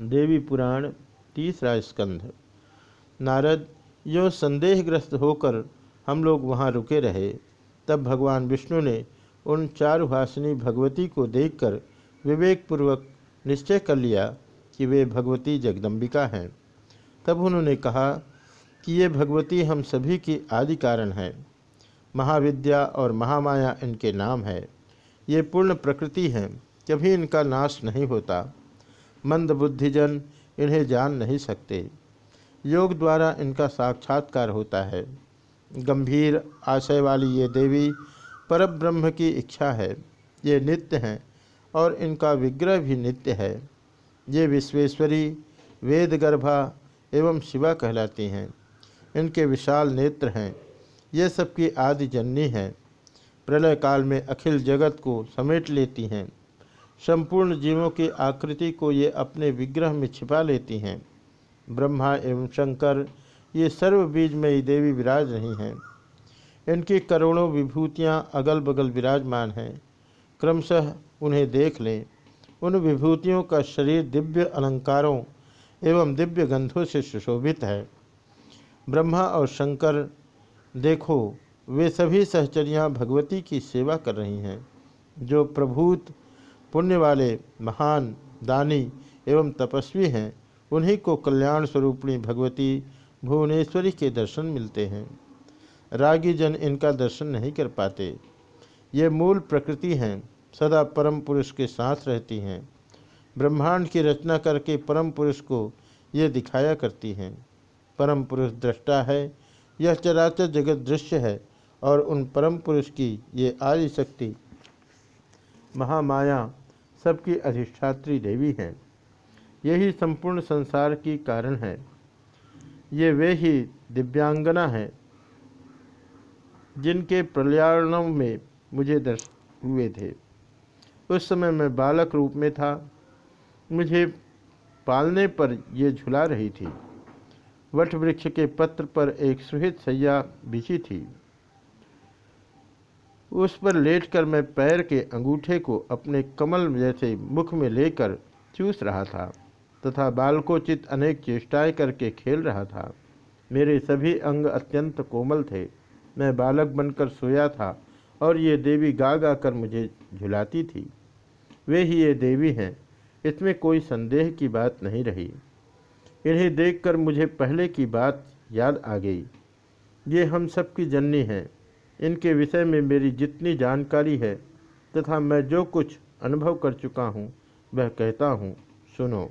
देवी पुराण, तीसरा स्कंध। नारद, यो संदेहग्रस्त होकर हम लोग वहाँ रुके रहे। तब भगवान विष्णु ने उन चार भाषिनी भगवती को देखकर विवेकपूर्वक निश्चय कर लिया कि वे भगवती जगदम्बिका हैं। तब उन्होंने कहा कि ये भगवती हम सभी की आदि कारण है। महाविद्या और महामाया इनके नाम है। ये पूर्ण प्रकृति हैं। कभी इनका नाश नहीं होता। मंद बुद्धिजन इन्हें जान नहीं सकते। योग द्वारा इनका साक्षात्कार होता है। गंभीर आशय वाली ये देवी परब्रह्म की इच्छा है। ये नित्य हैं और इनका विग्रह भी नित्य है। ये विश्वेश्वरी वेद गर्भा एवं शिवा कहलाती हैं। इनके विशाल नेत्र हैं। ये सबकी आदि जननी हैं। प्रलय काल में अखिल जगत को समेट लेती हैं। संपूर्ण जीवों की आकृति को ये अपने विग्रह में छिपा लेती हैं। ब्रह्मा एवं शंकर, ये सर्व बीजमयी देवी विराज रही हैं। इनकी करोड़ों विभूतियाँ अगल बगल विराजमान हैं। क्रमशः उन्हें देख लें। उन विभूतियों का शरीर दिव्य अलंकारों एवं दिव्य गंधों से सुशोभित है। ब्रह्मा और शंकर, देखो, वे सभी सहचरियाँ भगवती की सेवा कर रही हैं, जो प्रभूत पुण्य वाले महान, दानी एवं तपस्वी हैं। उन्हीं को कल्याण स्वरूपणी भगवती भुवनेश्वरी के दर्शन मिलते हैं। रागी जन इनका दर्शन नहीं कर पाते। ये मूल प्रकृति हैं, सदा परम पुरुष के साथ रहती हैं। ब्रह्मांड की रचना करके परम पुरुष को ये दिखाया करती हैं। परम पुरुष दृष्टा है, यह चराचर जगत दृश्य है और उन परम पुरुष की ये आदि शक्ति महामाया सबकी अधिष्ठात्री देवी हैं। यही संपूर्ण संसार की कारण है। ये वे ही दिव्यांगना हैं, जिनके प्रलयाणों में मुझे दर्श हुए थे। उस समय मैं बालक रूप में था। मुझे पालने पर ये झुला रही थी। वट वृक्ष के पत्र पर एक सुहित सैया बिछी थी। उस पर लेटकर मैं पैर के अंगूठे को अपने कमल जैसे मुख में लेकर चूस रहा था, तथा बालकोचित अनेक चेष्टाएँ करके खेल रहा था। मेरे सभी अंग अत्यंत कोमल थे। मैं बालक बनकर सोया था, और ये देवी गा गा कर मुझे झुलाती थी। वे ही ये देवी हैं, इसमें कोई संदेह की बात नहीं रही। इन्हें देखकर मुझे पहले की बात याद आ गई। ये हम सब की जननी हैं इनके विषय में मेरी जितनी जानकारी है तथा मैं जो कुछ अनुभव कर चुका हूँ, वह कहता हूँ, सुनो।